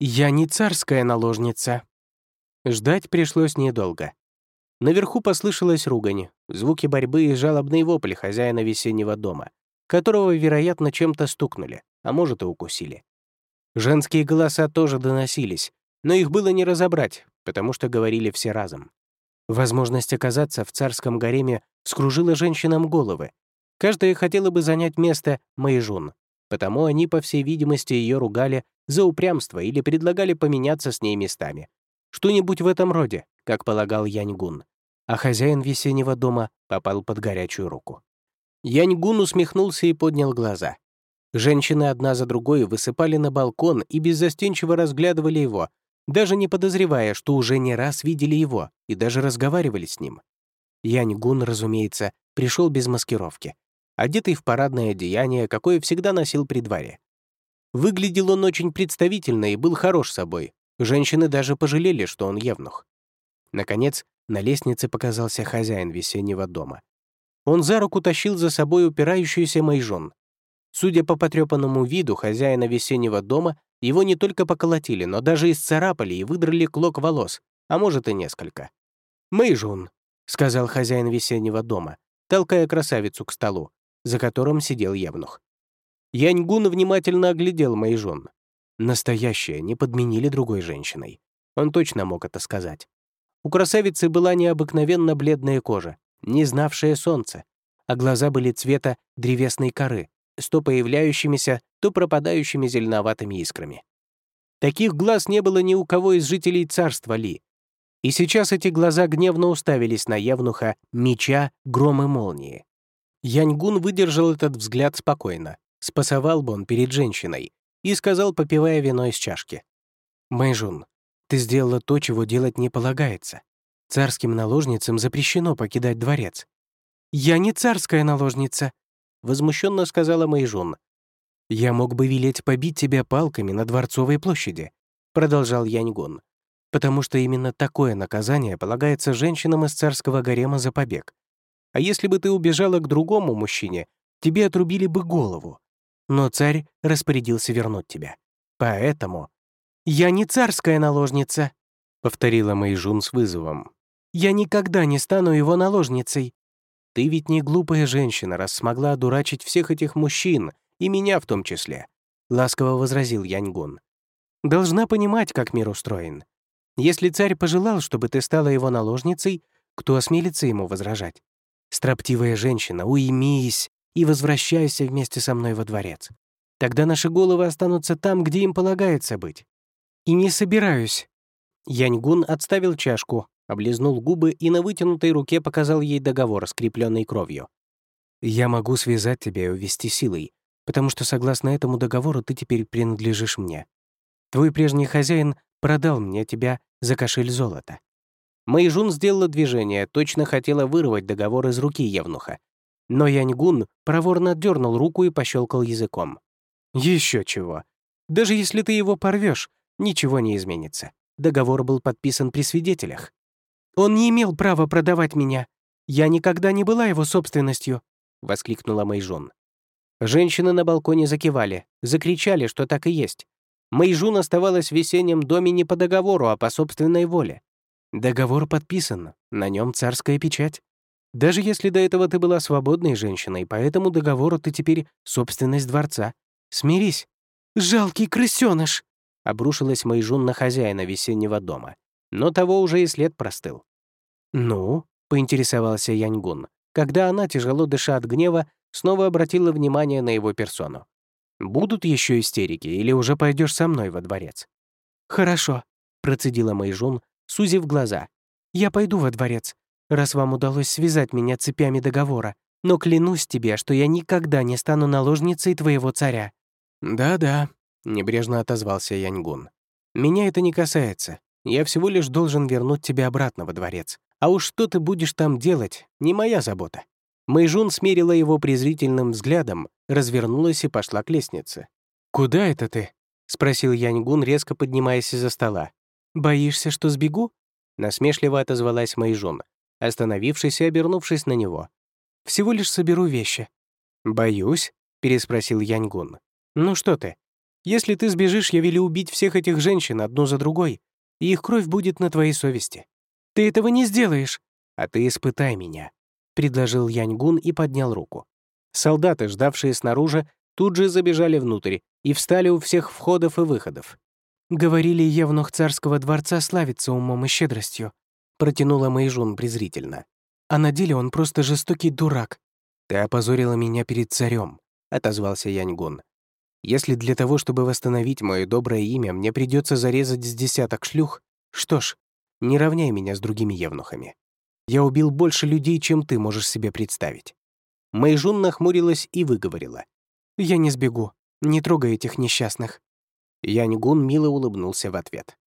«Я не царская наложница». Ждать пришлось недолго. Наверху послышалась ругань, звуки борьбы и жалобный вопль хозяина весеннего дома, которого, вероятно, чем-то стукнули, а может и укусили. Женские голоса тоже доносились, но их было не разобрать, потому что говорили все разом. Возможность оказаться в царском гареме скружила женщинам головы. Каждая хотела бы занять место Мэйжун, потому они, по всей видимости, ее ругали за упрямство или предлагали поменяться с ней местами. Что-нибудь в этом роде, как полагал Яньгун. А хозяин весеннего дома попал под горячую руку. Яньгун усмехнулся и поднял глаза. Женщины одна за другой высыпали на балкон и беззастенчиво разглядывали его, даже не подозревая, что уже не раз видели его и даже разговаривали с ним. Янь Гун, разумеется, пришел без маскировки, одетый в парадное одеяние, какое всегда носил при дворе. Выглядел он очень представительно и был хорош собой. Женщины даже пожалели, что он евнух. Наконец, на лестнице показался хозяин весеннего дома. Он за руку тащил за собой упирающуюся Майжон. Судя по потрепанному виду хозяина весеннего дома, его не только поколотили, но даже исцарапали и выдрали клок волос, а может и несколько. «Мэйжун», — сказал хозяин весеннего дома, толкая красавицу к столу, за которым сидел Евнух. Яньгун внимательно оглядел Мэйжун. Настоящее, не подменили другой женщиной. Он точно мог это сказать. У красавицы была необыкновенно бледная кожа, не знавшая солнца, а глаза были цвета древесной коры, с то появляющимися, то пропадающими зеленоватыми искрами. Таких глаз не было ни у кого из жителей царства Ли. И сейчас эти глаза гневно уставились на Евнуха меча, гром и молнии. Яньгун выдержал этот взгляд спокойно, спасовал бы он перед женщиной, и сказал, попивая вино из чашки. «Мэйжун, ты сделала то, чего делать не полагается. Царским наложницам запрещено покидать дворец». «Я не царская наложница», — возмущенно сказала Мэйжун. «Я мог бы велеть побить тебя палками на Дворцовой площади», — продолжал Яньгун, «потому что именно такое наказание полагается женщинам из царского гарема за побег. А если бы ты убежала к другому мужчине, тебе отрубили бы голову. Но царь распорядился вернуть тебя. Поэтому...» «Я не царская наложница», — повторила Мэйжун с вызовом. «Я никогда не стану его наложницей. Ты ведь не глупая женщина, раз смогла одурачить всех этих мужчин, и меня в том числе», — ласково возразил Яньгун. «Должна понимать, как мир устроен. Если царь пожелал, чтобы ты стала его наложницей, кто осмелится ему возражать? Строптивая женщина, уймись и возвращайся вместе со мной во дворец. Тогда наши головы останутся там, где им полагается быть. И не собираюсь». Яньгун отставил чашку, облизнул губы и на вытянутой руке показал ей договор, скрепленный кровью. «Я могу связать тебя и увести силой, потому что, согласно этому договору, ты теперь принадлежишь мне. Твой прежний хозяин продал мне тебя за кошель золота». Мэйжун сделала движение, точно хотела вырвать договор из руки Евнуха. Но Яньгун проворно отдернул руку и пощелкал языком. Еще чего. Даже если ты его порвешь, ничего не изменится. Договор был подписан при свидетелях. «Он не имел права продавать меня. Я никогда не была его собственностью», — воскликнула Мэйжун. Женщины на балконе закивали, закричали, что так и есть. Мэйжун оставалась в весеннем доме не по договору, а по собственной воле. Договор подписан, на нем царская печать. Даже если до этого ты была свободной женщиной, по этому договору ты теперь собственность дворца. Смирись. «Жалкий крысёныш!» — обрушилась Мэйжун на хозяина весеннего дома. Но того уже и след простыл. «Ну?» — поинтересовался Яньгун, когда она, тяжело дыша от гнева, снова обратила внимание на его персону. «Будут еще истерики или уже пойдешь со мной во дворец?» «Хорошо», — процедила Мэйжун, сузив глаза. «Я пойду во дворец, раз вам удалось связать меня цепями договора, но клянусь тебе, что я никогда не стану наложницей твоего царя». «Да-да», — небрежно отозвался Яньгун. «Меня это не касается. Я всего лишь должен вернуть тебя обратно во дворец. А уж что ты будешь там делать, не моя забота». Мэйжун смерила его презрительным взглядом, развернулась и пошла к лестнице. «Куда это ты?» — спросил Яньгун, резко поднимаясь из-за стола. «Боишься, что сбегу?» — насмешливо отозвалась Мэйжун, остановившись и обернувшись на него. «Всего лишь соберу вещи». «Боюсь?» — переспросил Яньгун. «Ну что ты? Если ты сбежишь, я велю убить всех этих женщин одну за другой, и их кровь будет на твоей совести. Ты этого не сделаешь. А ты испытай меня», — предложил Яньгун и поднял руку. Солдаты, ждавшие снаружи, тут же забежали внутрь и встали у всех входов и выходов. «Говорили, Евнух царского дворца славится умом и щедростью», — протянула Мэйжун презрительно. «А на деле он просто жестокий дурак». «Ты опозорила меня перед царем», — отозвался Яньгун. «Если для того, чтобы восстановить мое доброе имя, мне придется зарезать с десяток шлюх, что ж, не равняй меня с другими евнухами. Я убил больше людей, чем ты можешь себе представить». Мэйжун нахмурилась и выговорила. «Я не сбегу. Не трогай этих несчастных». Яньгун мило улыбнулся в ответ.